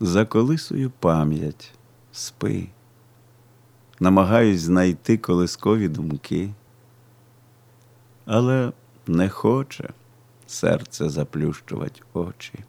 заколисую пам'ять, спи, намагаюсь знайти колискові думки, але не хоче серце заплющувати очі.